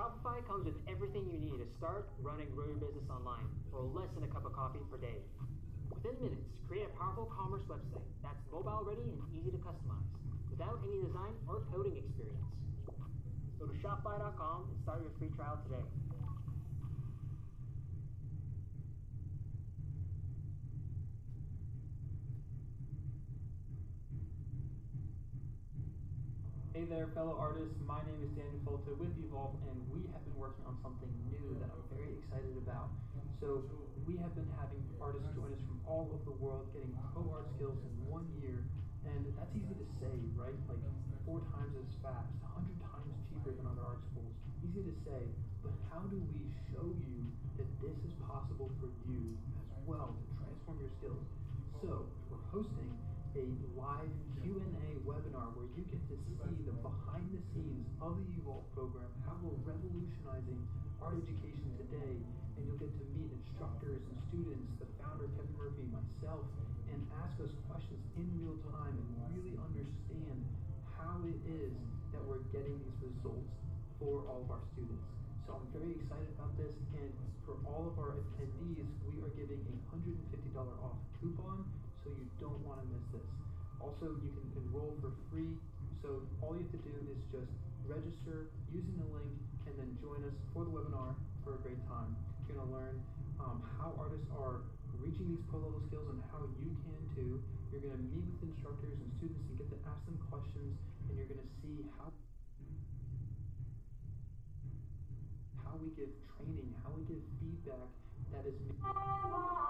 Shopify comes with everything you need to start, run, and grow your business online for less than a cup of coffee per day. Within minutes, create a powerful commerce website that's mobile ready and easy to customize without any design or coding experience. Go to Shopify.com and start your free trial today. There, fellow artists. My name is Daniel Folta with Evolve, and we have been working on something new that I'm very excited about. So, we have been having artists join us from all over the world, getting pro art skills in one year, and that's easy to say, right? Like four times as fast, a hundred times cheaper than other art schools. Easy to say, but how do we show you that this is possible for you as well to transform your skills? So, we're hosting a live Q&A webinar where you get to see the behind the scenes of the Evolve program, how we're revolutionizing art education today, and you'll get to meet instructors and students, the founder Kevin Murphy, myself, and ask us questions in real time and really understand how it is that we're getting these results for all of our students. So I'm very excited about this, and for all of our attendees, we are giving a $150 off coupon so you don't want to miss this. Also, you can enroll for free. So all you have to do is just register using the link and then join us for the webinar for a great time. You're going to learn um, how artists are reaching these pro level skills and how you can too. You're going to meet with instructors and students and get to ask them questions, and you're going to see how how we give training, how we give feedback that is.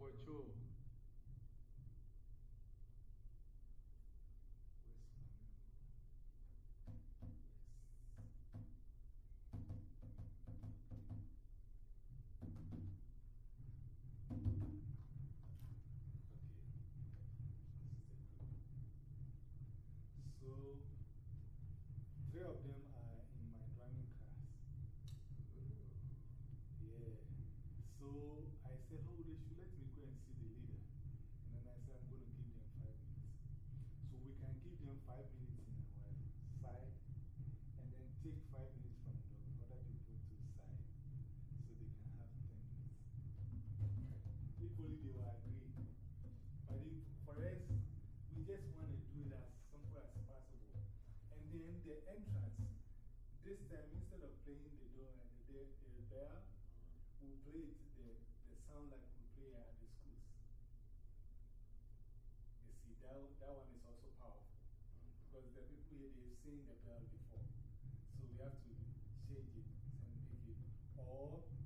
for two. entrance. This time, instead of playing the door and the, the, bell, we play it, the, the sound like we play at the schools. You see, that, that one is also powerful. Because the people here, they've seen the bell before. So we have to change it and make it. all.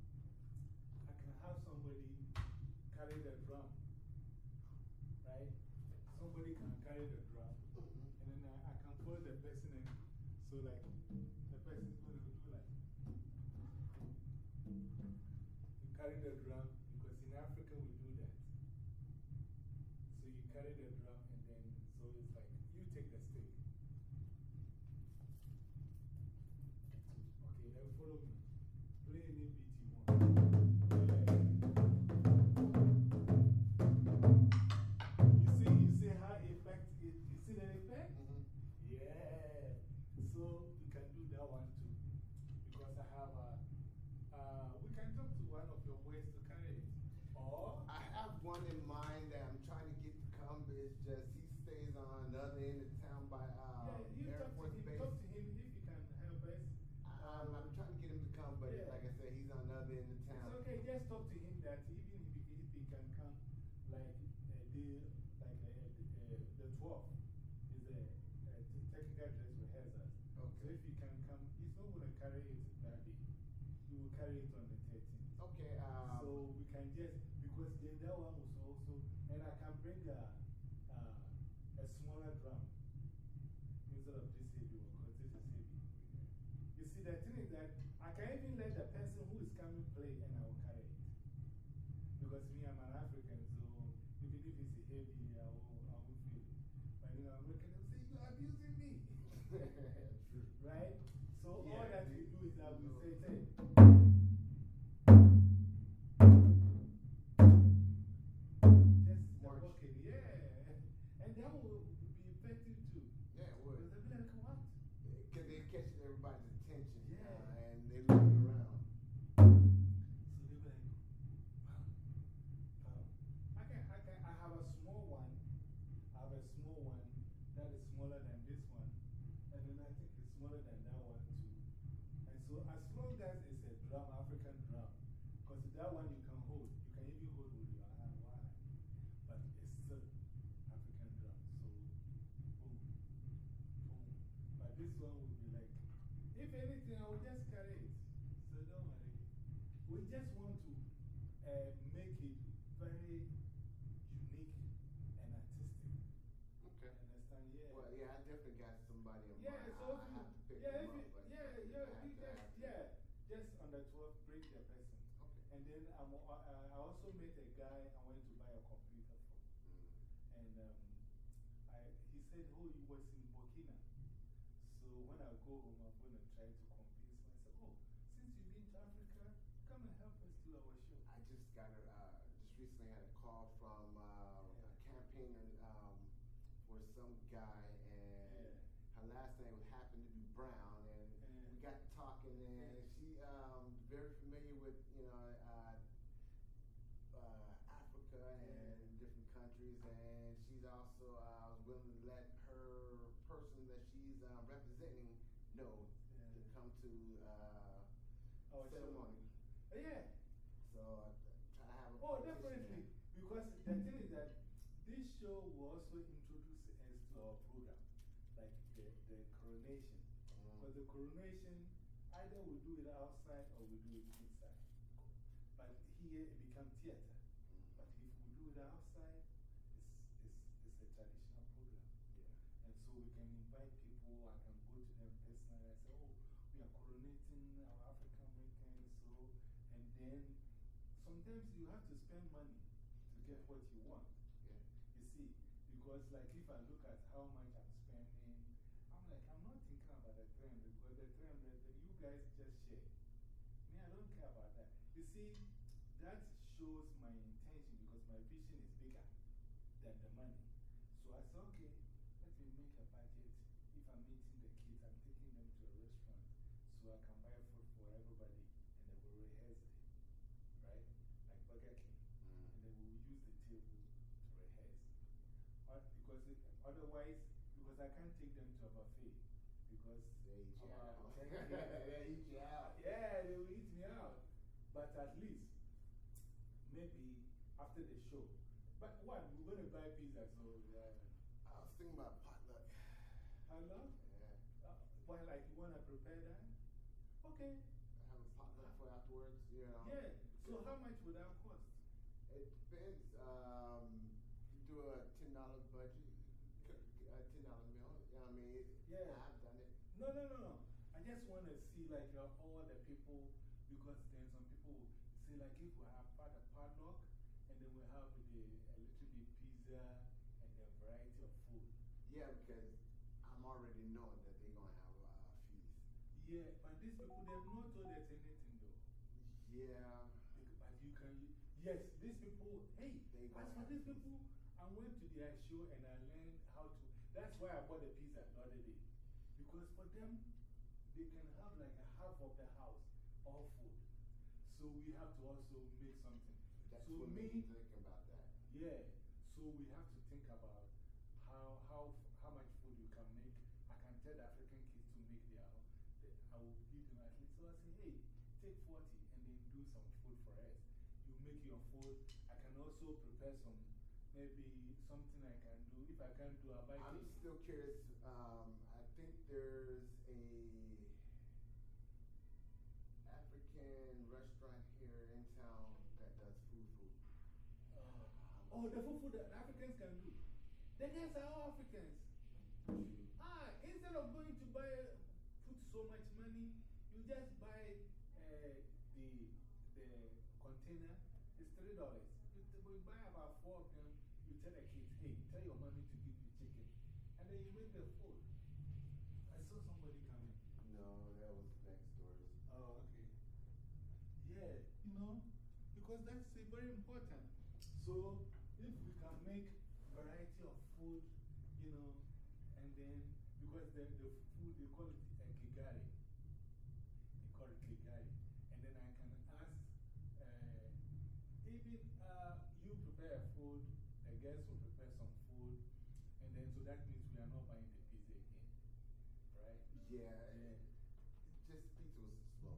I'm, uh, I also met a guy I went to buy a computer for. Mm. And um, I, he said, Oh, he was in Burkina. So when I go home, I'm going to try to convince him. I said, Oh, since you've been to Africa, come and help us do our show. I just got a, uh, just recently had a call from uh, a campaigner um, for some guy, and her last name happened to be Brown, and Yeah. we got talking, and Yeah. she um, very familiar with you know uh, uh, Africa and different countries, and she's also uh, willing to let her person that she's uh, representing know Yeah. to come to uh, Our ceremony. Uh, yeah. So I try to have a Oh, definitely. Because the thing is that this show will also introduce us to our program, like the, the coronation. Mm. For the coronation, either we do it outside or we do it inside. But here it becomes theater. But if we do it outside, it's, it's, it's a traditional program. Yeah. And so we can invite people. I can go to them personally. I say, oh, we are coronating our African Americans. So, and then sometimes you have to spend money to get what you want. Yeah. You see, because like if I look at how much I'm spending, I'm like, I'm not thinking about the 300 because the 300, that you guys just share. Me, I don't care about that. You see, that shows my intention because my vision is bigger than the money. So I said, okay, let me make a budget. If I'm meeting the kids, I'm taking them to a restaurant so I can buy food for everybody and then we'll rehearse it. Right? Like Burger King. Mm. And then we'll rehearse. Because it, otherwise, because I can't take them to a buffet. Because They eat you out. eat you out. yeah, they will eat me out. But at least, maybe after the show. But what? We're going to buy pizza, so yeah. I was thinking about potluck. Hello? Yeah. Uh, well, like you want to prepare that? Okay. Have a potluck for afterwards, know. Yeah. So, how much would that cost? It depends. Um, do a $10 budget, a $10 meal. You know I mean? Yeah. I've done it. No, no, no, no. I just want to see like uh, all the people because then some people say like if we have part of padlock and then we have the, a little bit pizza and a variety of food. Yeah, because I'm already knowing that they're going to have a uh, feast. Yeah, but these people they've not told us anything though. Yeah. But you can, yes, these people, hey, They as for these people, I went to their show and I learned how to. That's why I bought the pizza the other day. Because for them, they can have like a half of the house, all food. So we have to also make something. That's so what me, think about that. Yeah. So we have to think about how, how, how much food you can make. I can tell the African kids to make their own. I will give them at least. So I say, hey, take 40 and then do some food for us. You make your food. I can also prepare some, maybe something I can do. If I can't do, I'll buy I'm cake. still curious. Um, I think there's a African restaurant here in town that does food food. Uh, oh, the food that Africans can do. The guys are all Africans. Ah, instead of going to buy, put so much money, you just buy uh, the, the container. It's $3. You, we buy about four of them. You tell the kids, hey, tell your mommy to give you chicken. And then you make the food. I saw somebody coming. No, that was next doors. Oh, okay. Yeah, you know, because that's very important. So, if we can make variety of food, you know, and then, because the, the food, they call it uh, Kigali. They call it Kigali. And then I can ask, uh, even uh, you prepare food, the guests will prepare some food, and then so that means we are not buying the pizza again, right? Yeah, Yeah. just pizza was slow.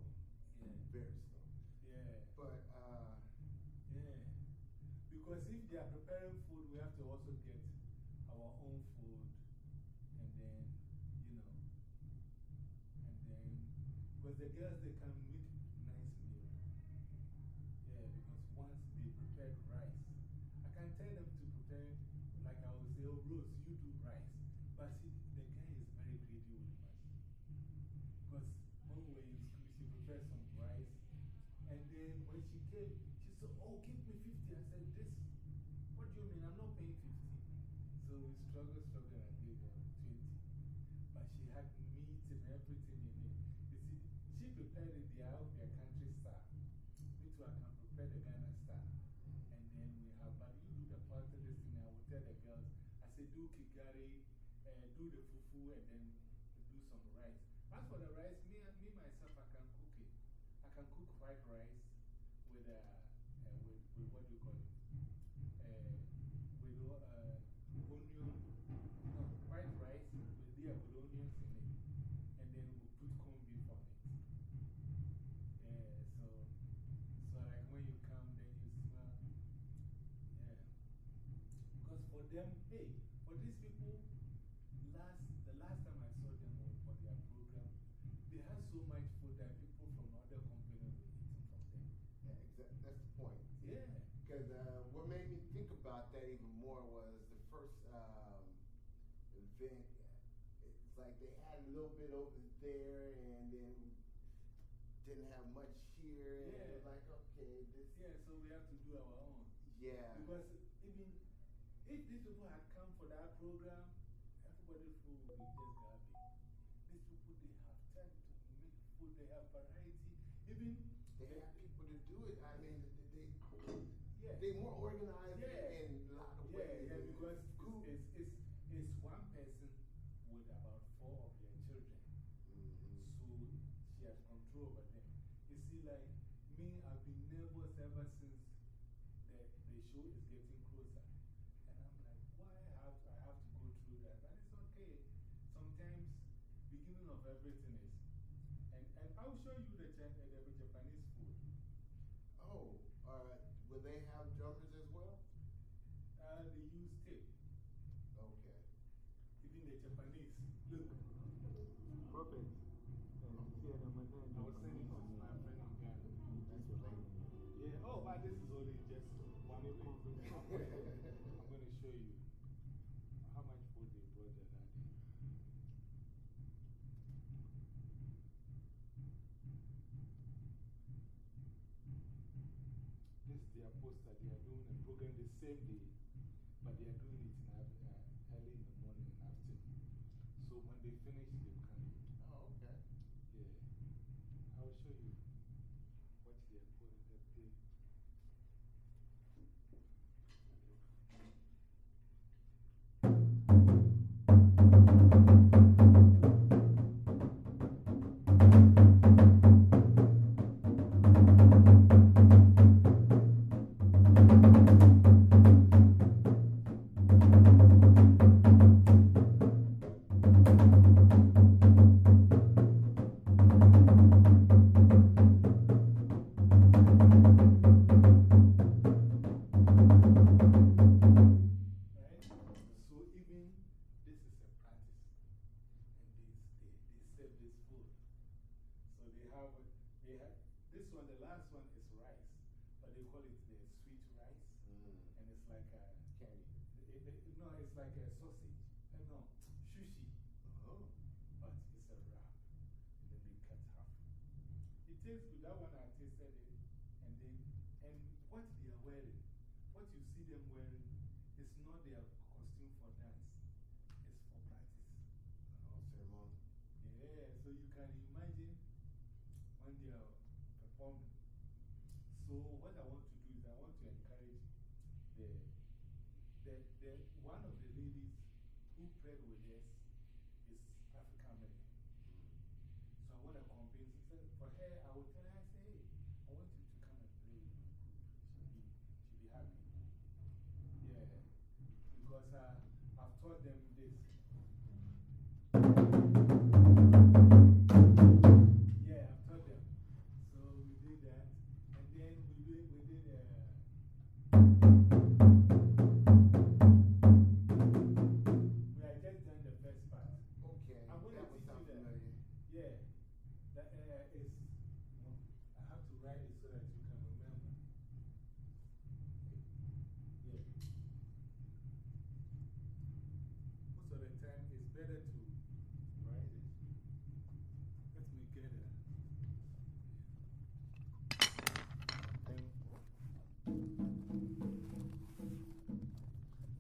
Yeah. Very slow. Yeah. But, uh, Yeah. Because if they are preparing food, we have to also get our own food. And then, you know, and then, because the girls, they can make nice meal. Yeah, because once they prepared rice, I can tell them to prepare, like I will say, oh, Rose, you do rice. But see, the guy is very greedy with money. Because when we were in school, she prepared some rice. And then when she said, Oh, give me 50. I said, This, what do you mean? I'm not paying 50. So we struggled, struggled, and gave her 20. But she had meat and everything in it. You see, she prepared it the their country style. Me too, I can prepare the Ghana style. And then we have, but you do the part of this thing, I will tell the girls, I say, do Kigali, uh, do the fufu, and then do some rice. As for the rice, me, me myself, I can cook it. I can cook white rice with, uh, uh, with, with what do you call it? Uh, with uh, onion, no, white rice with, yeah, with onions in it. And then we put corned beef on it. Yeah, so, so like when you come, then you smell. Yeah. Because for them, hey, for these people, last, the last time I saw them was for their program, they had so much food that people from other companies were eating from them. yeah, exact, that's the point. Yeah. Because uh, what made me think about that even more was the first um, event. It's like they had a little bit over there and then didn't have much here. And Yeah. like, okay, this. Yeah, so we have to do our own. Yeah. Because even if these people had come for that program, everybody's food would be just garbage. These people, they have time to make food, they have variety. Even They have people to do it. I mean, they, they, Yeah. They're more organized Yeah. in a lot of Yeah, ways. yeah, because it's cool. it's, it's, it's one person with about four of their children. Mhm. So she has control over them. You see, like me, I've been nervous ever since the, the show is getting closer. And I'm like, why have I have to go through that? But it's okay. Sometimes, beginning of everything is. And, and I'll show you the, Jan- uh, the Japanese food. Oh, uh, will they have drummers as well? Uh, they use tape. Okay. Japanese. Look. Perfect. And see, and I'm I was saying this is my friend in Ghana. That's what Yeah, oh, but this is only just one plate. I'm going to show you how much food they brought there that day. This is their poster. They are doing a program the same day, but they are doing it in, af- uh, early in the morning and afternoon. So when they finish, last one is rice, but they call it the sweet rice. Mm. And it's like a, Candy. it, it, no, it's like a sausage. Uh, no, sushi. Oh. But it's a wrap. And then they cut half. It tastes good. That one I tasted it. And then, and what they are wearing, what you see them wearing, is not their costume for dance, it's for practice. Oh, ceremony. Yeah, so you can imagine when they are performing. So, what I want Yeah. That uh, is, I have to write it so that you can remember. Yeah. Most of the time, it's better to write it. Let me get a.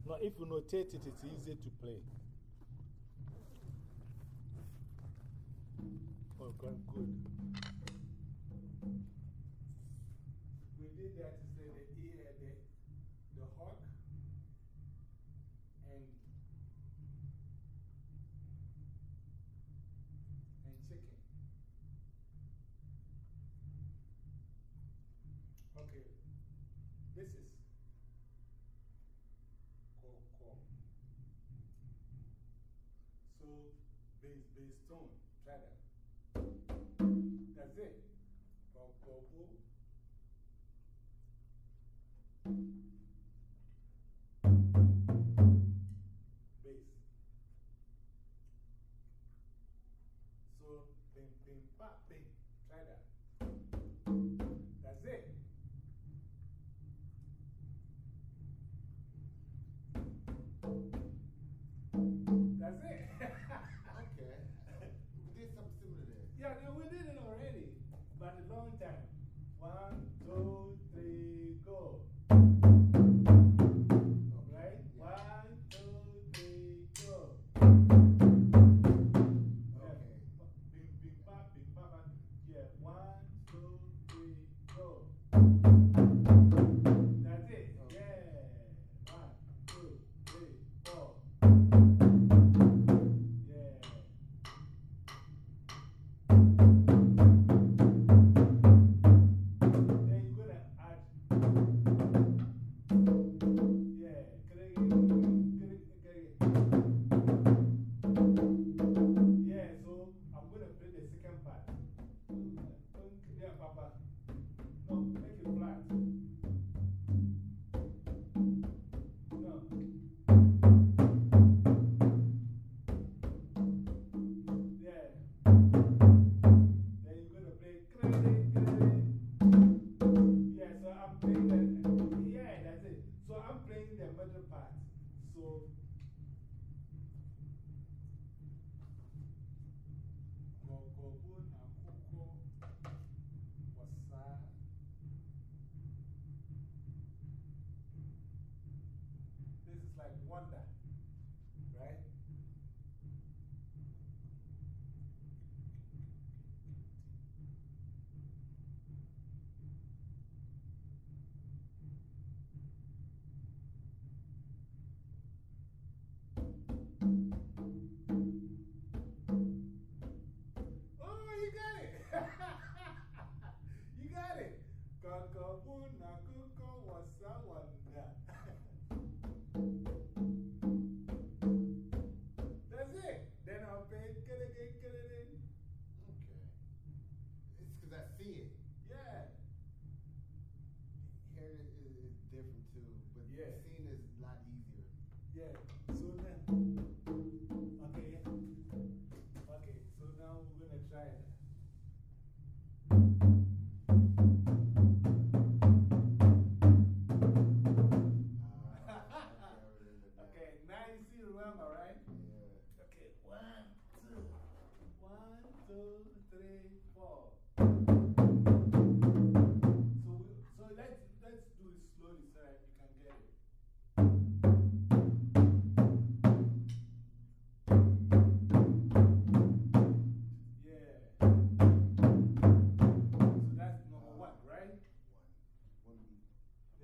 Now, if you notate it, it's easy to play. Oh, good. We did that to say the ear, the, the hawk, and, and chicken. Okay, this is call. So, bass, bass tone, try that. wonder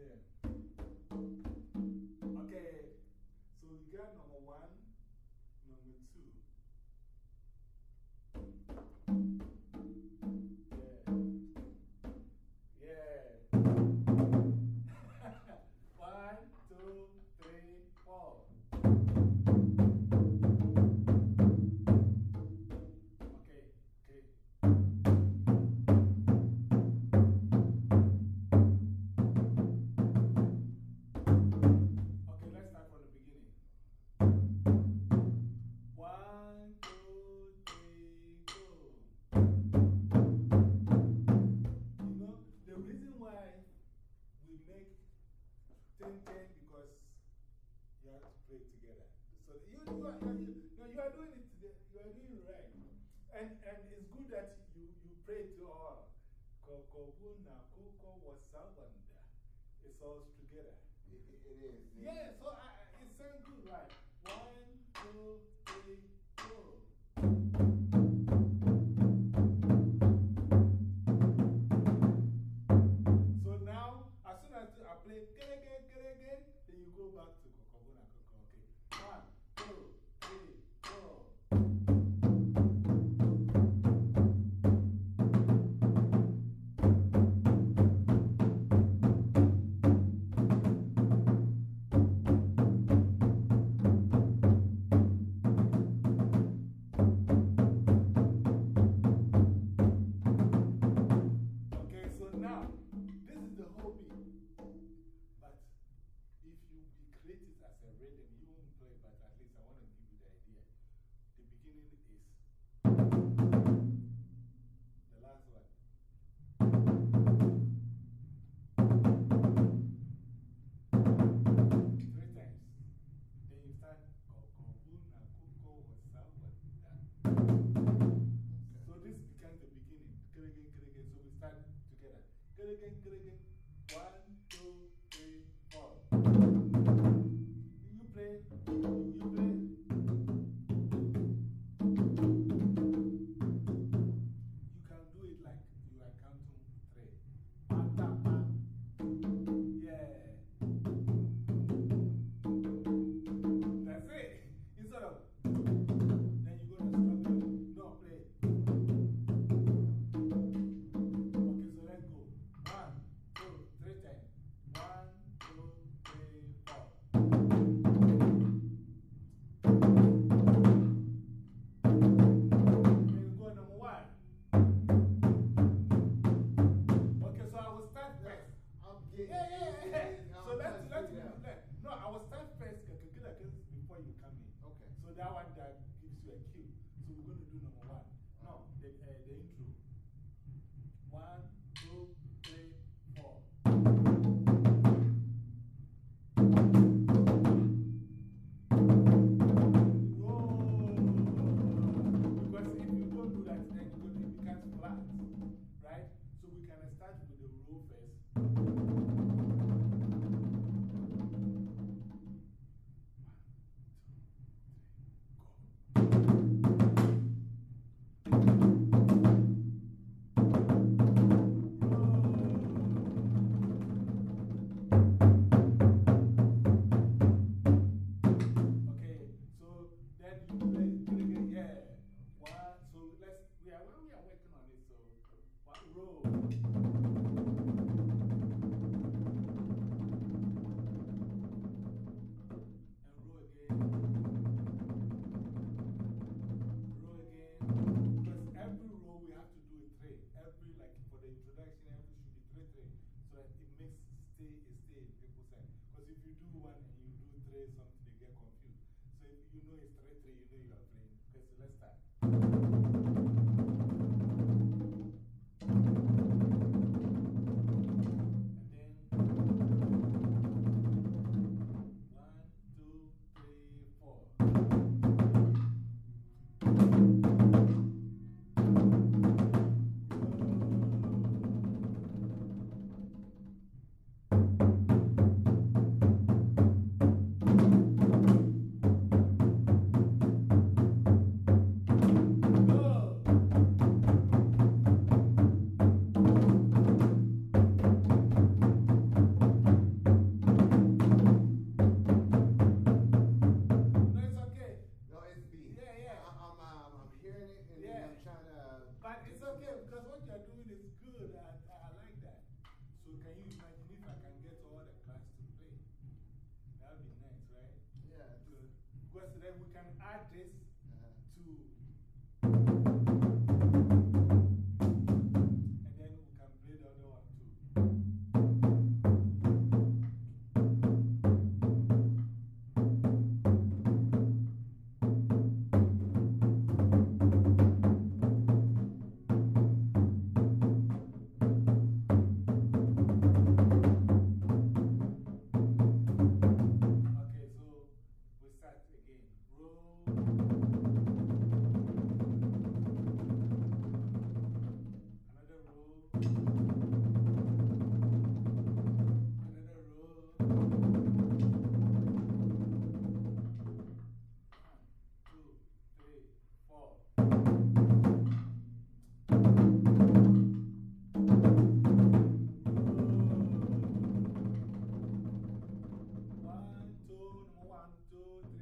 there. So you, you, you, no, you are doing it, today. you are doing right. And, and it's good that you, you pray to all. It's all together. It, it is. It yeah, is. so I, it sounds good, right? One, two, three, four. So now, as soon as I play, then you go back meaning is the last one. Three times. Then you start Kokobun Akuko So this becomes the beginning. Keregen, Keregen. So we start together. Keregen, Keregen. One, two, three, four. You play, you play. can add this uh -huh. to two, three.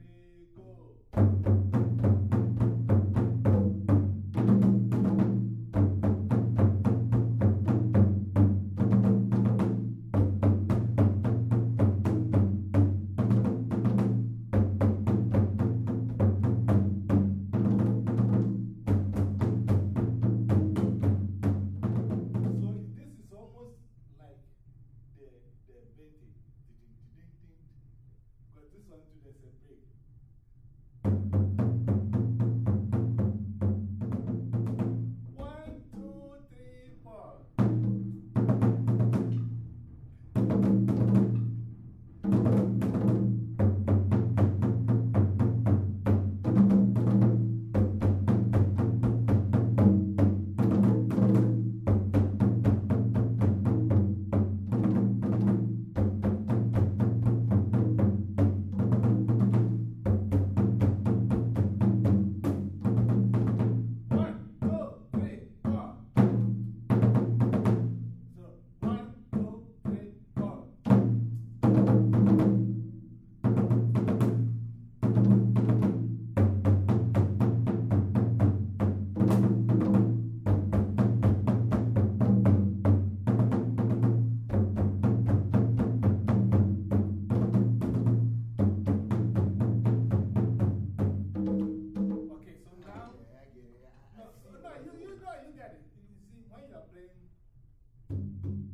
recording.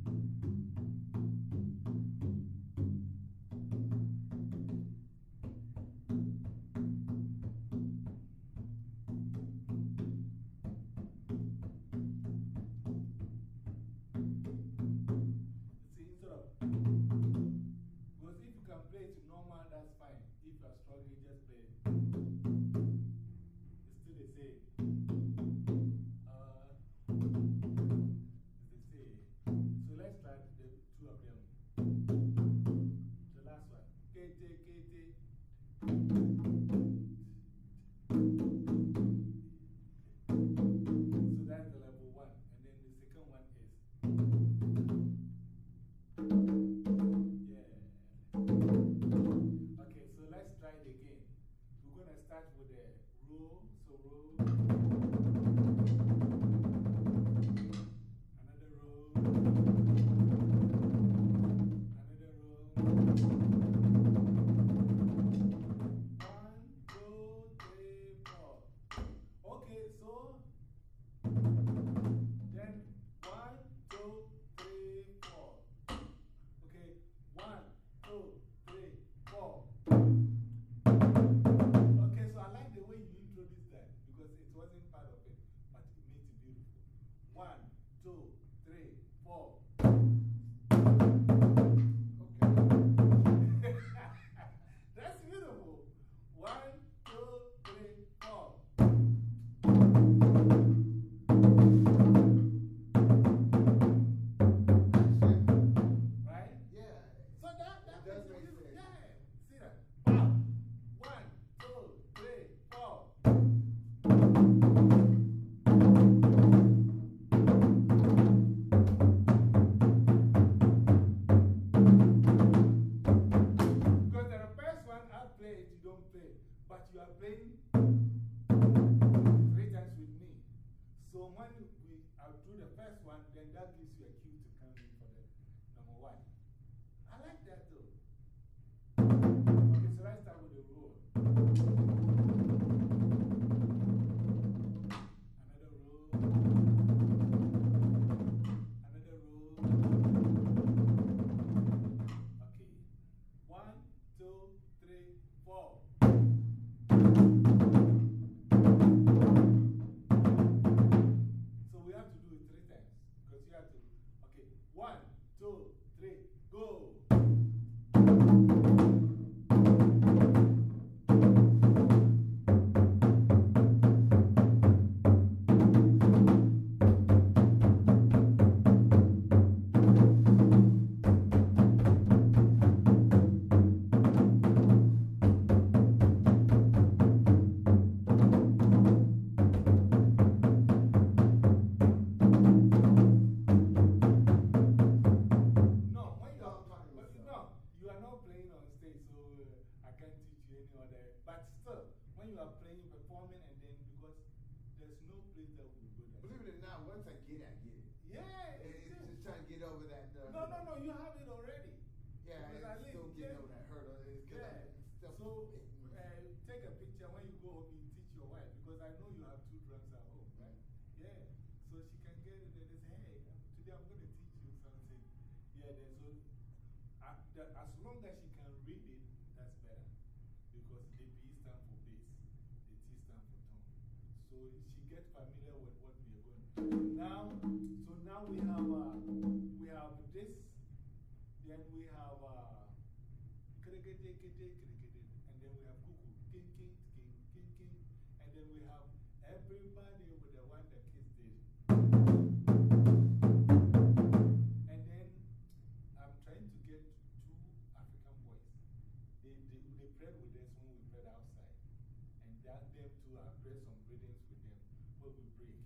don't play. But you are playing three times with me. So when we are through the first one, then that gives you a cue to come in for the number one. I like that though. Okay, so let's start with the rule. Because you have to. Okay, one, two, three, go. When you are playing, performing, and then because there's no place that will go there. Believe it or not, once I get it, I get it. Yeah, It's it's just trying to get over that. Uh, No, no, no, you have it already. Yeah, Because it's still getting just- over that hurdle. It's Yeah. I- it's still So, uh, take a picture when you go home, everybody with the one that kiss did. And then I'm trying to get two African boys. They, they, they played with us when we played outside. And that them too, I played some rhythms with them where we break.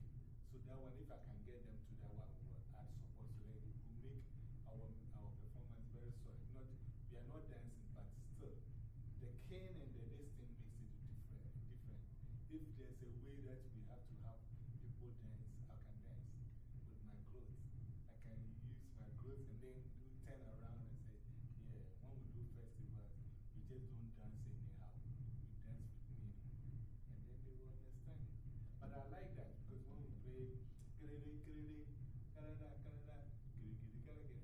So that one, if I can get them to that one, we will add support so that it will make our, our performance very solid. Not, we are not dancing, but still, the cane and the this thing makes it different. different. If there's a way that we have to have people dance, I can dance with my clothes. I can use my clothes and then do, turn around and say, yeah, when we do festivals, we just don't dance anyhow. We dance with meaning. And then they will understand it. But I like that because when we play,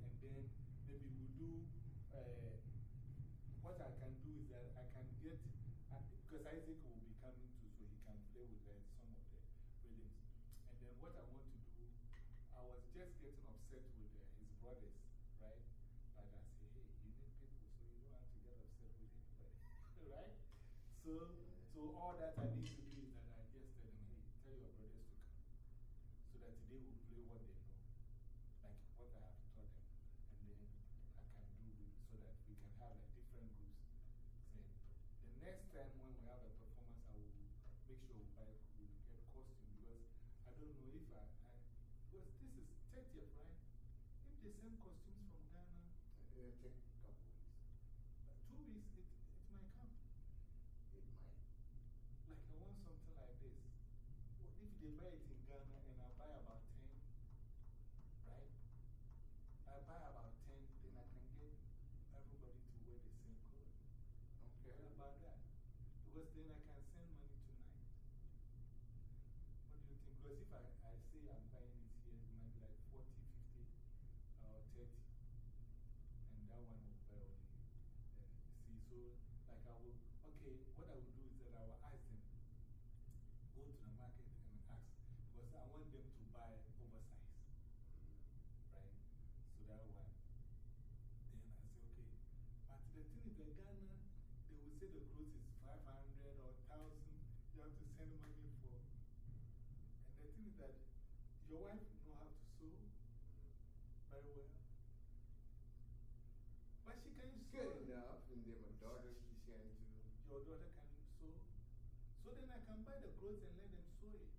and then maybe we do. Uh, what I can do is that I can get, because Isaac will be coming too, so he can play with uh, some of the rhythms. And then what I want to do, I was just getting upset with uh, his brothers, right? But I say, hey, you need people, so you don't have to get upset with anybody, right? So, so all that I need to do is that I just tell them, hey, tell your brothers to come. So that they will play what they know, like what I have taught them. And then I can do it so that we can have like different groups. Saying, the next time when we have a performance, I will make sure we, buy, we get costume because I don't know if I, I. Because this is 30th, right? If they send costumes from Ghana, It'll take a couple weeks. uh, two weeks, it, it might come. It might. Like I want something like this. What if they buy it in Ghana and I buy about 10, right? I buy about 10, then I can get everybody to wear the same clothes. Okay. What about that? Because then I can send money tonight. What do you think? Because if I, I say I'm buying it here, it might be like 40, 50, or 30. And that one will buy only. Uh, see, so like I will, okay, what I will do is that I will ask them, go to the market and ask, because I want them to buy oversize. Right? So that one. Then I say, okay. But the thing is, that Ghana, they will say the clothes is 500 or 1000 you have to send money for. And the thing is that your wife know how to sew very well. But she can sew. Good uh, enough. And then my daughter, she can too. Your daughter can sew. So then I can buy the clothes and let them sew it.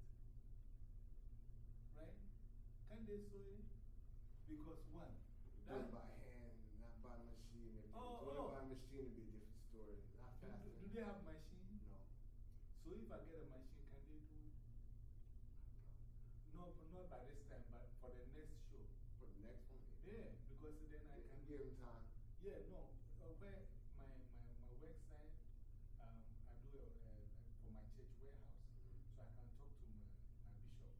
Right? Can they sew it? Because one, Do it by hand, not by machine. If Oh, you do oh. by machine, it'd be a different story. Not do, fast do, do they have machine? If I get a machine, can they do? No, not by this time, but for the next show. For the next one, Yeah, because then I yeah, can. give him time. Yeah, no. Uh, where my, my, my work side, um, I do it uh, for my church warehouse. So I can talk to my, my bishop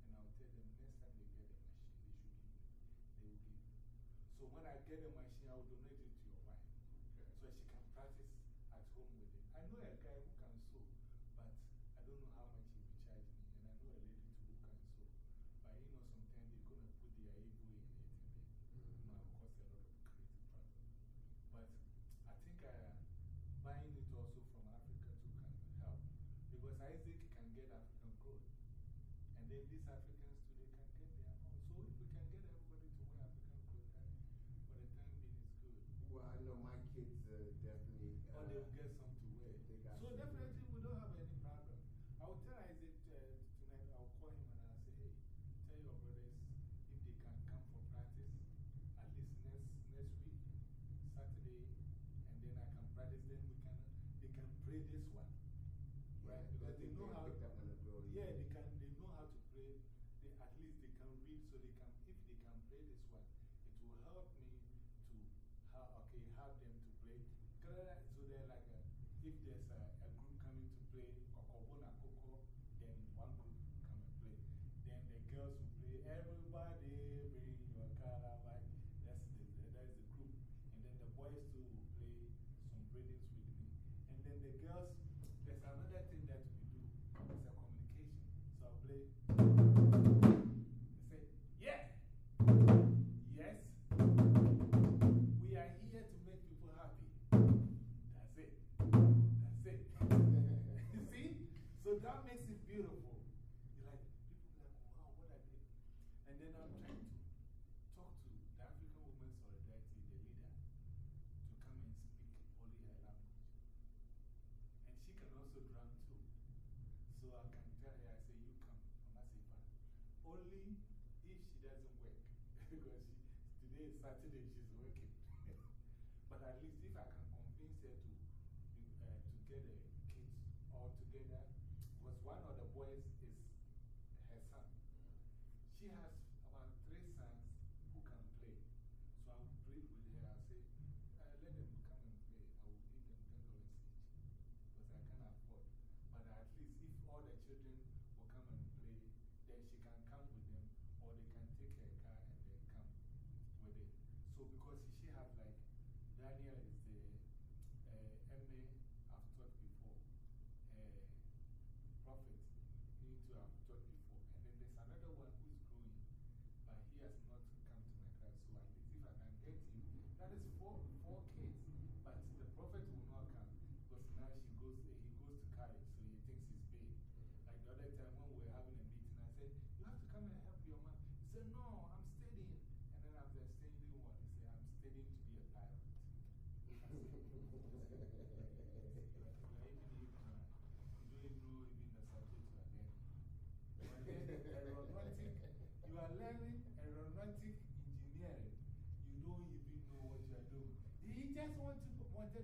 and I'll tell them next time they get a machine, they should give me. They will give. So when I get a machine, I will donate it to your wife. Okay. So she can practice at home with it. I know a guy who can sew, but I don't know how much he will charge me. And I know a lady too who can sew. But you know, sometimes they're going to put their ego in it and then it might cause a lot of crazy problems. But I think uh, buying it also from Africa too can help. Because Isaac can get African clothes. And then these Africans too, they can get their own. So if we can get everybody to wear African clothes, then for the time being, it's good. Well, I know my kids only if she doesn't work. because she, today is Saturday, she's working. but at least if I can Amen.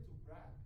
to brag.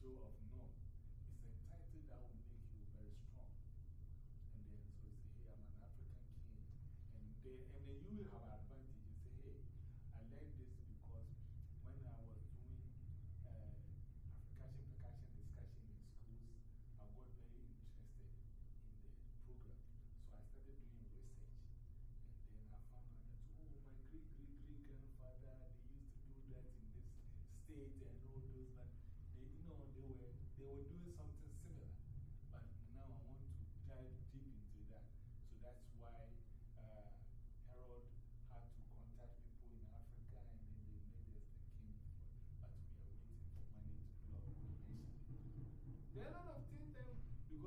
Show of no. It's a title that will make you very strong. And then, so say, hey, I'm an African king. And, they, and then you will have an advantage. You say, hey, I learned this because when I was doing uh, African percussion discussion in schools, I got very interested in the program. So I started doing research. And then I found out that, oh, my great great great grandfather, they used to do that in this state and all those. But they, you know, they were, they were doing something similar. But now I want to dive deep into that. So that's why uh, Harold had to contact people in Africa and then they made us the king. For, but we are waiting for money to do our coronation. There are a lot of things that,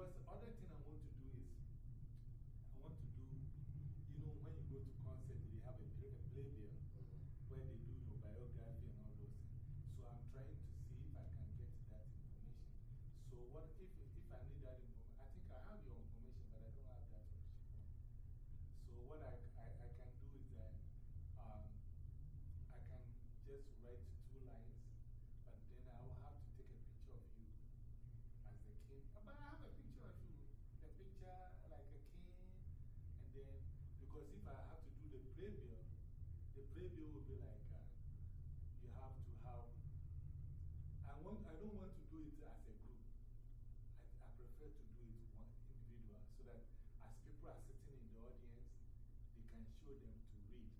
because the other thing I want to do is, I want to do, you know, when you go to concert, they have a, play, a playbill where they do your biography and all those things. So I'm trying to see if I can get that information. So, what if, if I need that information? I think I have your information, but I don't have that of Shimon. So, what I, I, I can do is that um, I can just write two lines, but then I will have to take a picture of you as the king. But I have a picture of you, the picture like a king, and then because if I have to do the playbill, the playbill will be like uh, you have to have. I, want, I don't want to do it as a group. I, I prefer to do it one individual so that as people are sitting in the audience, they can show them to read.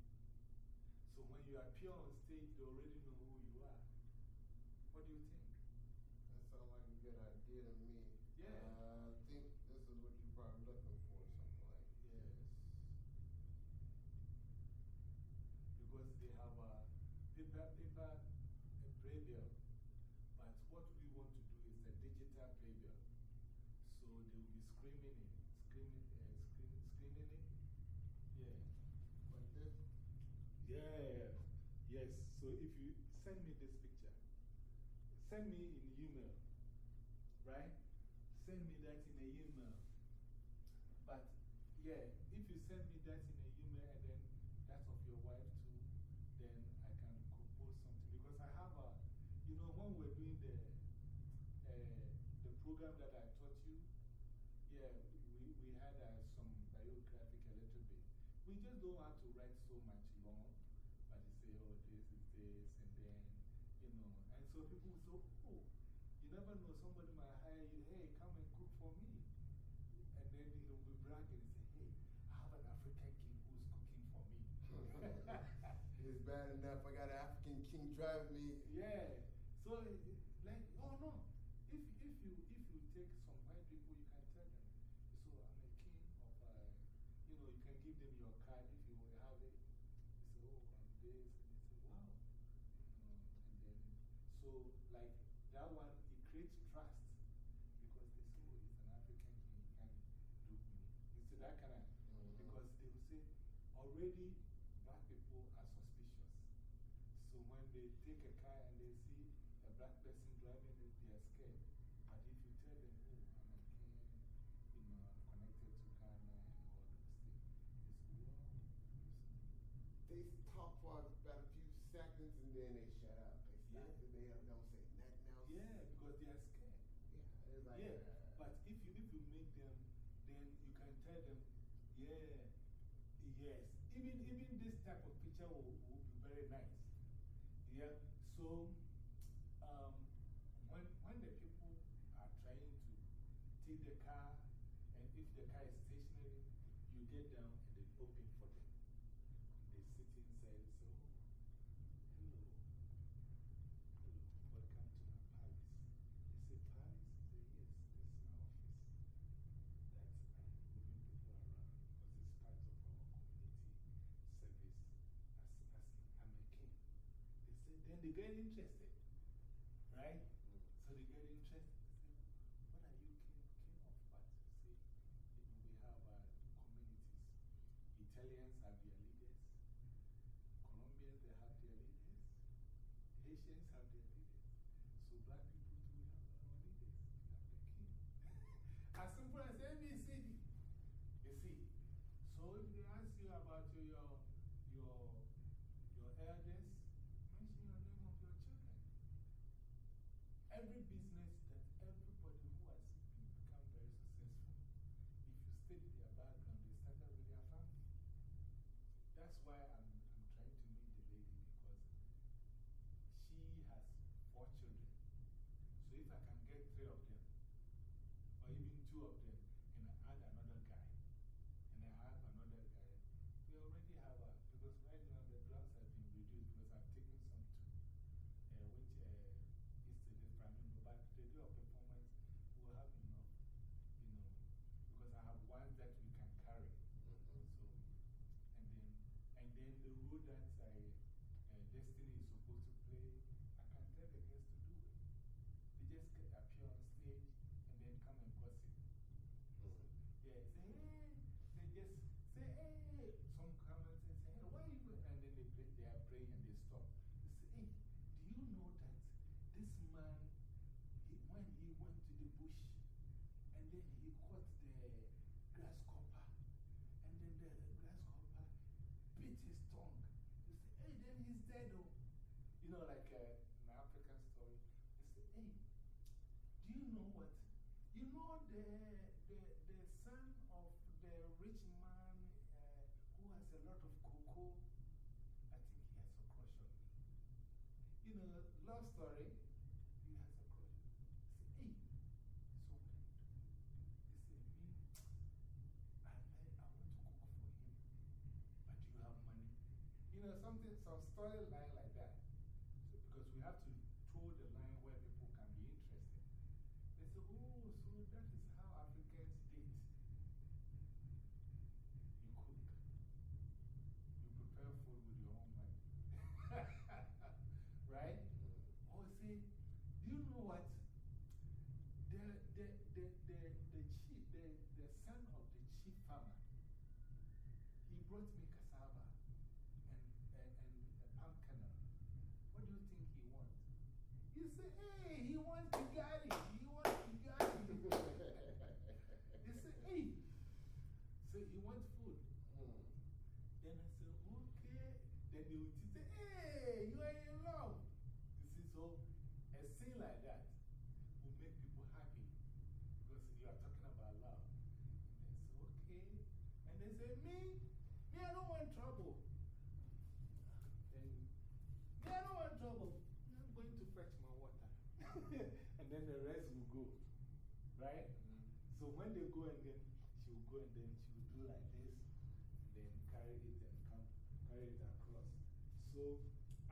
So when you appear on stage, they already know who you are. What do you think? That sounds like a good idea to me. Yeah. Uh, I think this is what you're probably looking for, something like Yes. Because they have a paper, paper a playbill. But what we want to do is a digital playbill. So they will be screaming it, screaming, uh, screen, screening it. Yeah. Like this? Yeah. Yes. So if you send me this picture, send me in email, right? Send me that in a email. But yeah, if you send me that in a email and then that of your wife too, then I can compose something. Because I have a, you know, when we're doing the, uh, the program that I taught you, yeah, we, we had uh, some biographic a little bit. We just don't have to write so much long, but you say, oh, this is this, and then, you know. And so people say, oh, you never know, somebody might hire you, hey, come and cook for me. And then he'll be bragging and say, hey, I have an African king who's cooking for me. It's bad enough. I got an African king driving me. Yeah. So, like, oh no. If, if, you, if you take some white people, you can tell them, so I'm a king of, uh, you know, you can give them your card if you have it. You say, oh, I'm this. And they say, wow. You know, and then, so, like, that one, it creates trust because they say, oh, he's an African king, he can't dupe me. You see, that kind of, -hmm. because they will say, already black people are suspicious. So when they take a car and they see a black person driving it, they are scared. But if you tell them, oh, I'm a king, you know, I'm connected to Ghana and all those things, they say, wow. They talk for about a few seconds and then they shut up. They stop Yeah. and they don't, don't say nothing else. Yeah, because they are scared. Yeah. It's like, yeah, uh, but if you, if you make them, then you can tell them, yeah, yes. Even, even this type of picture will, will be very nice. Yeah, so um, when, when the people are trying to take the car, and if the car is stationary, you get down and they open for them. And they sit inside and say, oh, hello. Hello, welcome to my palace. They say, Palace? I say, yes, this is my office. That I am moving people around because it's part of our community service as, as I'm a king. They say, then they get interested, right? So they get interested. They say, what are you king, king of? But say, you know, we have uh, communities. Italians have their leaders. Colombians, they have their leaders. Haitians have their leaders. So black people too, we have our leaders. We have the king. as simple as ABCD. You see? So if they ask you about your, your, your elders, mention your name of your children. Every business hit his tongue. You say, hey, then he's dead. Oh. You know, like uh, an African story. You say, hey, do you know what? You know the, the, the son of the rich man uh, who has a lot of cocoa? I think he has a crush on me. You know, love story. He has a crush. Say, hey, so what are you doing? He said, me, I, I, I want to cook for him. But do you have money? You know, something, some story line like that. So, because we have to toe the line where people can be interested. They say, oh, so that is how Africans date. You cook. You prepare food with your own money. right? Oh, see, do you know what? The, the, the, the, the, chief, the, the son of the chief farmer, he brought me cassava and, and, and palm kernel. What do you think he wants? You say, hey, he wants Kigali. He wants Kigali. they say, hey. So he wants food. Then I say, okay. Then they would say, hey, you are in love. You see, so a scene like that will make people happy because you are talking about love. And they say, okay. And they say, me, me, I don't want trouble. Then, me, I don't want trouble. I'm going to fetch my water. and then the rest will go. Right? Mm-hmm. So when they go and then she will go and then she will do like this and then carry it and come, carry it across. So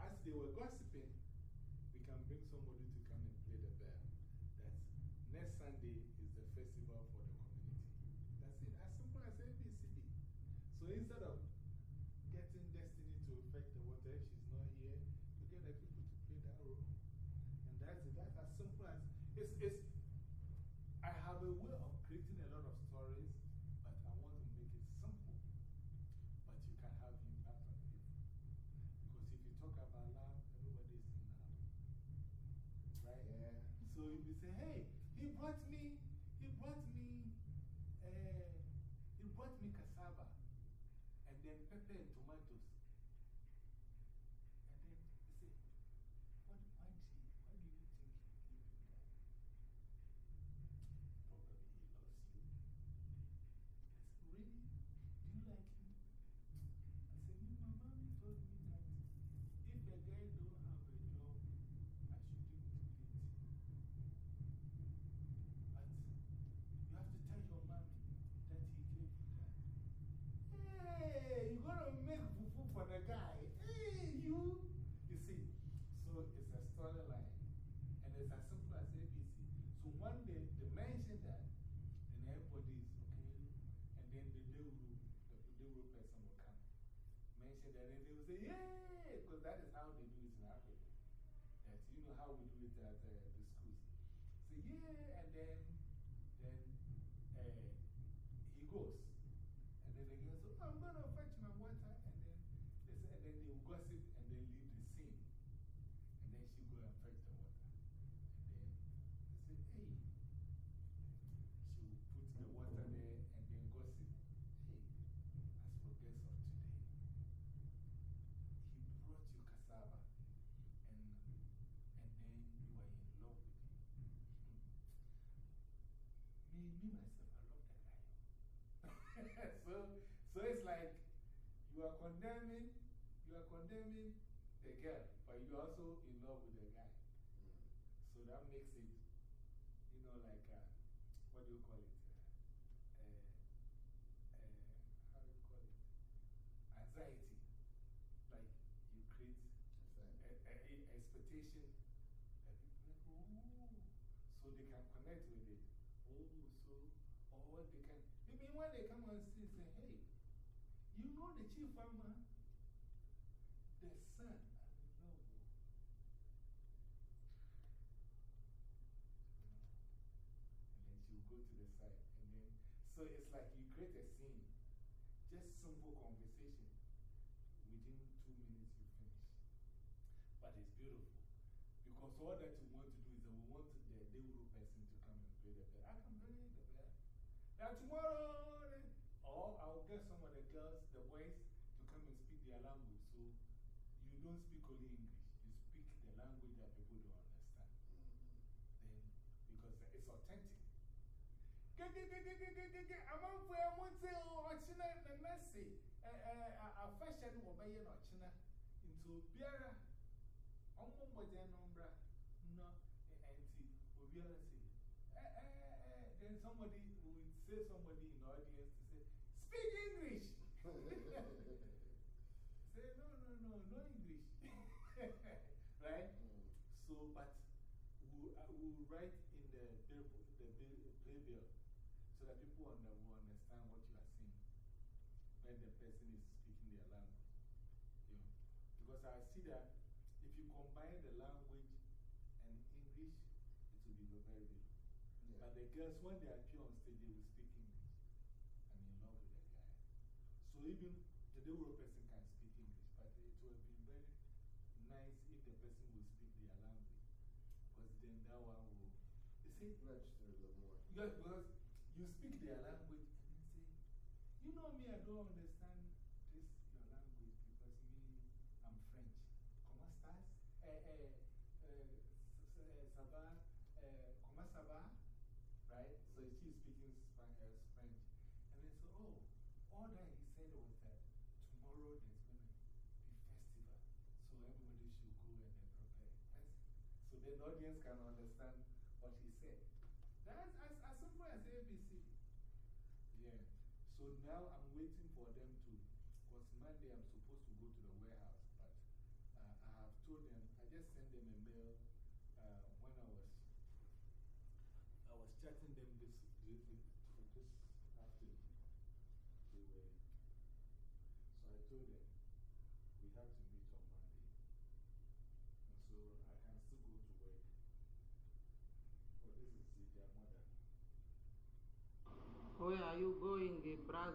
as they were gossiping, we can bring somebody to come and play the bell. That's next Sunday is the festival for the community. That's it. As simple as ABCD. So instead of getting Destiny to affect the water, if she's not here, we get the people to play that role. And that's it. That's as simple as it's. it's I have a way of creating a lot of stories, but I want to make it simple. But you can have impact on people. Because if you talk about love, everybody is in love. Right? Yeah. So if you say, hey, he brought me, he brought me, uh, he brought me cassava and then pepper and tomatoes. And then you say, what, why, did he, why do you think he gave you that? Probably he loves you. I said, really? Do you like him? I said, me, my mommy told me that if a guy don't have a job, I shouldn't date. But you have to tell your mom that he gave you that. Hey, you're going to make fufu for the guy. Hey, you. You see, so it's a storyline. And it's as simple as ABC. So one day they mention that, then everybody is okay. And then the Deuru, the Deuru person will come. Mention that, they will say, Yay! Because that is how they do it in Africa. That you know how we do it at uh, the schools. Say, yeah, and then uh, he goes. And then they go, so I'm going to fetch my water. And then they say, and then they will gossip and then leave the scene. And then she go and fetch the water. And then they say, hey. She will put the water there and then gossip. Hey, as for guest of today, he brought you cassava and, and then you are in love with him. Me, me myself, I love that guy. so, so it's like you are condemning, you are condemning the girl, but you are also in love with the guy. So that makes it, you know, like, uh, what do you call it? Uh, uh, how do you call it? Anxiety. Like you create a, a, a expectation that people like, oh, so they can connect with it. Oh, so, or they can, maybe when they come on stage say, hey, you know the chief farmer, the son, I'm love with. And then she will go to the side. And then, so it's like you create a scene, just simple conversation. Within two minutes, you finish. But it's beautiful. Because all that we want to do is that we want the Deuru person to come and play the bell. I can play the bell. Now, tomorrow, then, or I'll get some of the girls, the boys, to come and speak their language. So you don't speak only English, you speak the language that people don't understand. Then, because it's authentic. I'm out for a month, or China, the Messi, a fashion will be in China into Biara. Almost more than Umbra, no, and Obiara say. Then somebody will say somebody in the audience to say, Speak English! say, no, no, no, no English. right? So, but we'll, uh, write in the the bill, so that people under, will understand what you are saying when the person is speaking their language. You know? Because I see that if you combine the language and English, it will be very beautiful. But the girls, when they appear on stage, they will speak English. I'm in love with that guy. So even the person can speak English, but it would be very nice if the person will speak their language. That one will. You see? Register a little more. Because you speak their language and then say, You know me, I don't understand this, your language, because me, I'm French. Comment estás? Eh, eh, eh, ça va? Eh, comment ça va? Right? So she's speaking Spanish, French. And then so, oh, all that he said was that tomorrow there's going to be festival. So everybody should go and then prepare. That's, so then the audience can understand what he said. That's as, as simple as ABC. Yeah. So now I'm waiting for them to, because Monday I'm supposed to go to the warehouse, but uh, I have told them, I just sent them a mail uh, when I was, I was chatting them this, this, this afternoon. They were, so I told them, we have to meet on Monday. And so I can still go to work. Oh, this is their mother. Where are you going, brother? Where are you going, Babaji? I sent her a picture of me in the bus, so, and she's working. But I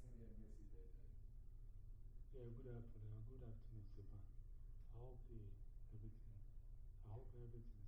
sent her a message that uh, Yeah, good afternoon. Good afternoon, Stefan. I hope uh, everything, I hope everything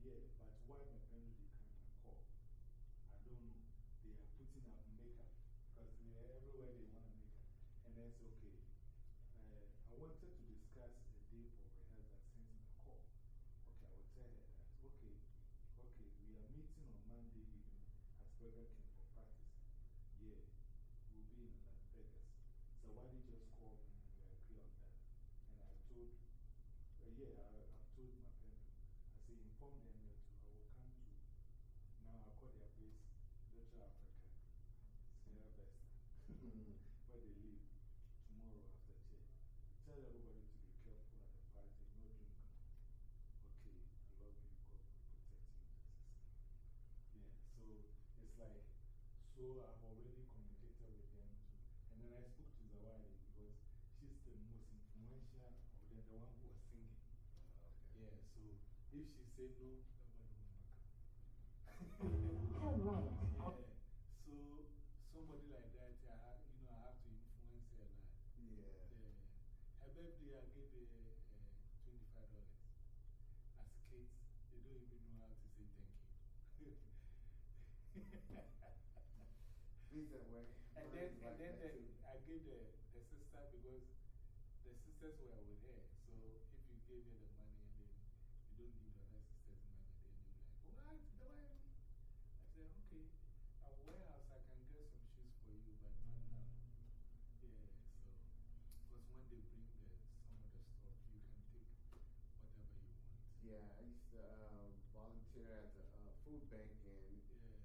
Yeah, but why my pendo declined my call? I don't know. They are putting up makeup because everywhere they want to make up. And then it's okay. Uh, I wanted to discuss a day for rehearsal since my call. Okay, I will tell her that. Okay, okay, we are meeting on Monday evening at Burger King for practice. Yeah, we'll be in Las Vegas. So why don't you just call me and we agree on that? And I told, uh, yeah, I, I've told my. I inform them that I will come to, now I call their place Little Africa, Sierra Vista, mm. where they live tomorrow after church. Tell everybody to be careful at the party, no drink. Okay, I love you, God will protect you, Jesus. Yeah, so it's like, so I've already communicated with them too. And then I spoke to Zawadi because she's the most influential of them, the one who was singing. Yeah, so if she no, nobody will knock her. yeah, so somebody like that, I have, you know, I have to influence her like. Yeah. Yeah. Her birthday, I gave her uh, $25. As kids, they don't even know how to say thank you. He's that way. and then, Mine's and like then that the, too. I sister because the sisters were with her. So if you gave her the money and then you don't give the other sisters money, then you'll be like, what? The way I said, okay, I'll warehouse, I can get some shoes for you, but not now. Yeah, so, because when they bring the, some of the stuff, you can take whatever you want. Yeah, I used to uh, volunteer at the uh, food bank and Yeah.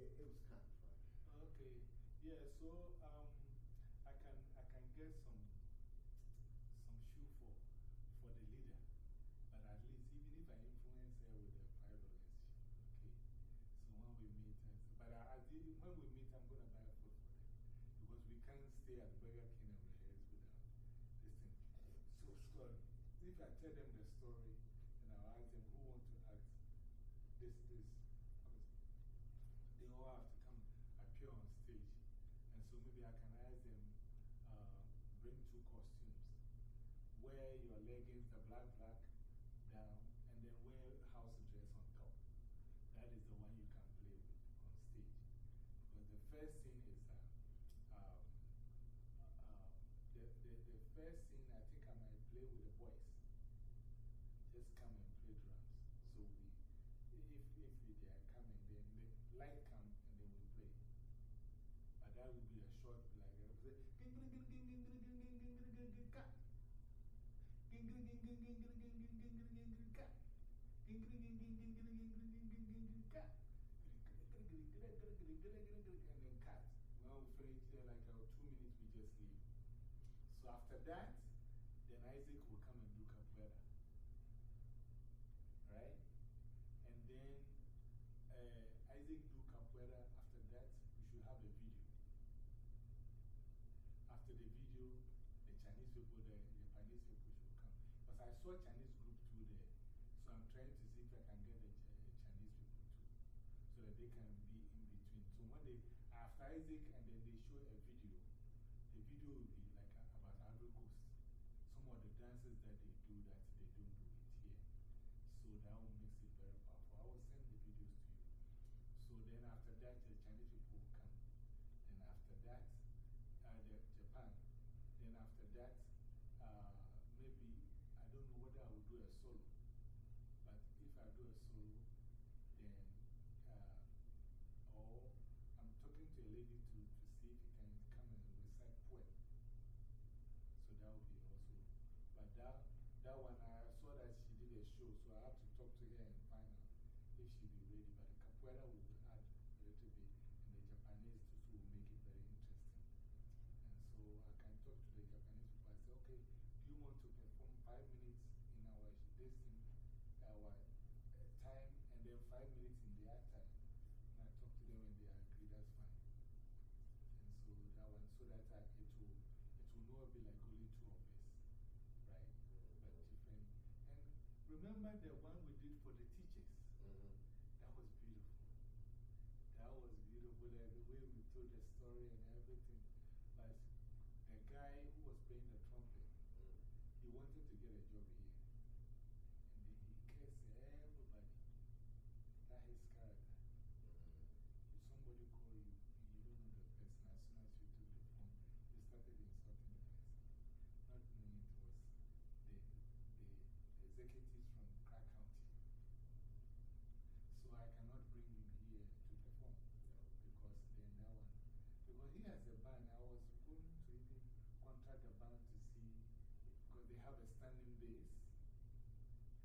it, it was kind of fun. Okay. Yeah, so um, I can I can get some some shoe for for the leader, but at least even if I influence her with the five dollars, okay. So when we meet, but I, I did, when we meet, I'm gonna buy food for them because we can't stay at Burger King and rehearse without this thing. So story. If I tell them the story, and I'll ask them who want to act this this. They all have to come appear on stage. And so maybe I can ask them uh, bring two costumes. Wear your leggings, the black, black, light come and then we pray, But that will be a short, like, and then cut. When we finish like our two minutes, we just leave. So after that, then Isaac will come and the video, the Chinese people, the Japanese people should come. Because I saw Chinese group too there. So I'm trying to see if I can get the uh, Chinese people too. So that they can be in between. So when they, after Isaac, and then they show a video, the video will be like a, about Ivory Coast. Some of the dances that they do that they don't do it here. So that will makes it very powerful. I will send the videos to you. So then after that, the Chinese people will come. Then after that, uh, the Japan. Then after that, uh, maybe, I don't know whether I will do a solo. But if I do a solo, then, uh, or I'm talking to a lady to, to see if he can come and recite poem. So that would be also. But that, that one, I saw that she did a show, so I have to talk to her and find out if she'll be ready. But the capoeira will add a little bit, and the Japanese too will make it very interesting. And so I can talk to the Japanese people. I say, okay, do you want to perform five minutes in our this thing, our uh, time, and then five minutes in their time? And I talk to them and they agree, that's fine. And so that one, so that I, it, will, it will not be like only two of us, right? But different. And remember the one we did for the teachers? -hmm. That was beautiful. That was beautiful. The, the way we told the story and everything. But the guy who was playing the trumpet, he wanted to get a job here. And then he cursed everybody. That his character. If somebody call you and you don't know the person, as soon as you took the phone, you started insulting the person. Not knowing it was the, the, the executives from Clark County. So I cannot bring him here to perform. Because then that one. Because he has a band. I was going to even contract a band to see. Because they have a standing bass,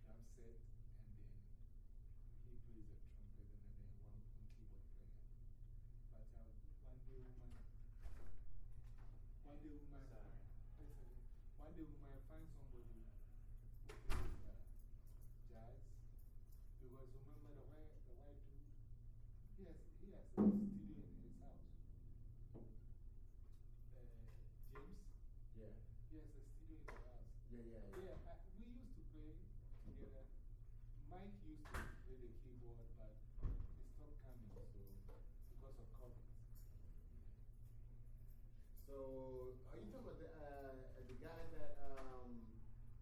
drum set, and then he plays the trumpet and then one, one keyboard player. But uh, one day we might. One day we might. Sorry. Wait a second. One day we might find somebody who plays uh, jazz. Because remember the white, the white dude? He has, he has a studio in his house. Uh, James? Yeah. He has a studio in his house. Yeah, yeah, yeah. Yeah, I, we used to play together. Mike used to play the keyboard, but he stopped coming so, because of COVID. So, are you talking about the, uh, the guy that um,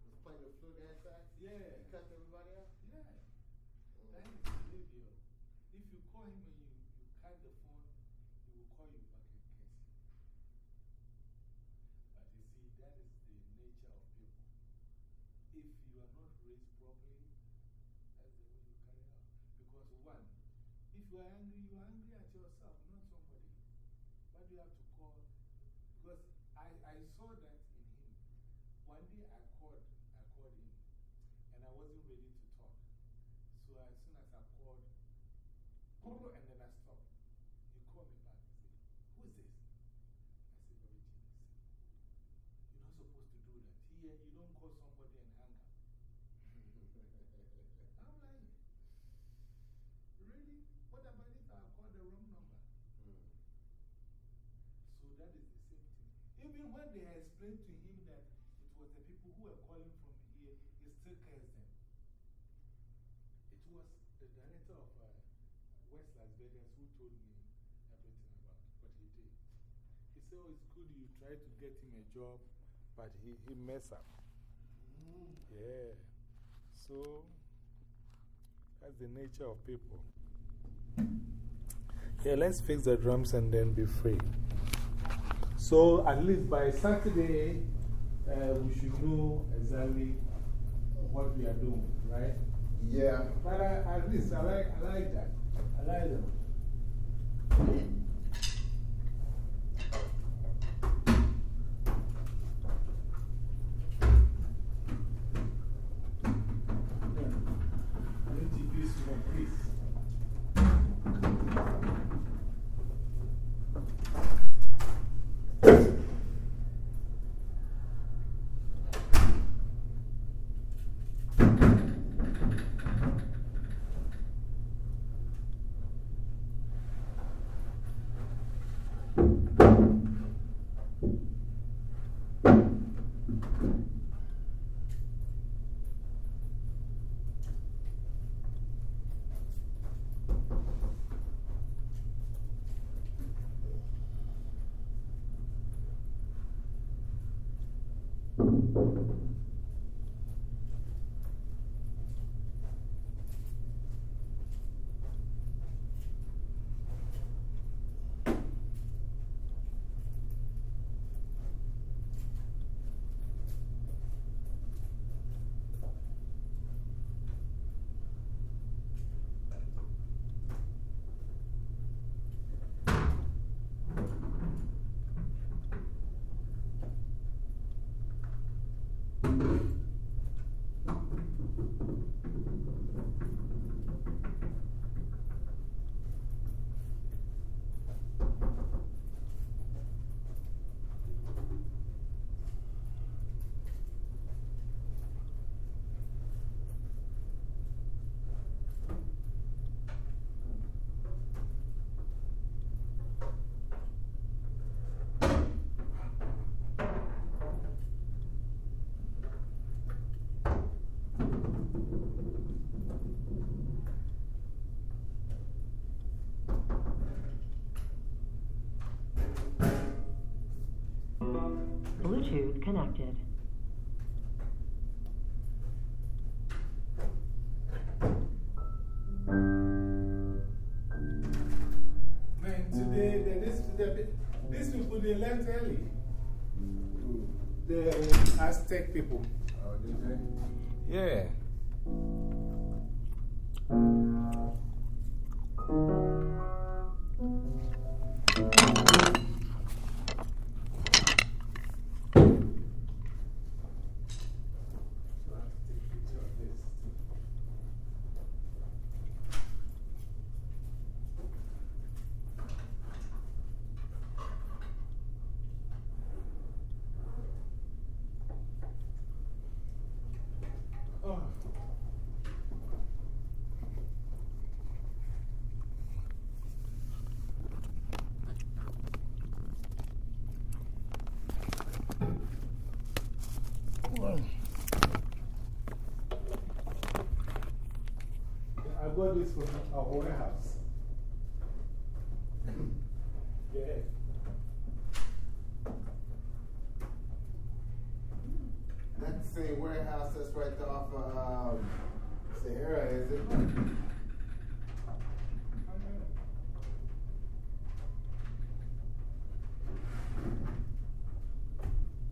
was playing the flute and sax? Yeah. He cussed everybody out? Yeah. That is the. If you call him and you, you cut the phone, he will call you back and curse you. But you see, one. If you are angry, you are angry at yourself, not somebody. Do you have to call? Because I, I saw that in him. One day I called, I called him, and I wasn't ready to talk. So as soon as I called, and then I stopped. He called me back and said, Who is this? I said, Brother Jimmy. You're not supposed to do that. Here, you don't call somebody and hang up. I'm like, really? What about if I call the wrong number? So that is the same thing. Even when they explained to him that it was the people who were calling from here, he still cares them. It was the director of uh, West Las Vegas who told me everything about what he did. He said, Oh, it's good you try to get him a job, but he, he messed up. Yeah. So that's the nature of people. Yeah, let's fix the drums and then be free. So at least by Saturday, uh, we should know exactly what we are doing, right? Yeah. But I, at least I like, I like that. I like them. Bluetooth connected. Man, today, the, this, the, these people, they left early. The Aztec people. Oh, did they? Yeah. Got this from our warehouse. yeah. That's the same warehouse that's right off of um, Sahara, is it?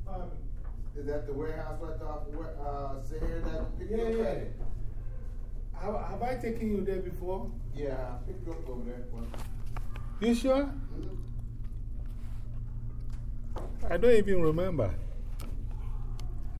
Um, Is that the warehouse right off of where, uh, Sahara that yeah, yeah. Have, I taken you there before? Yeah, I picked you up over there once. You sure? -hmm. I don't even remember.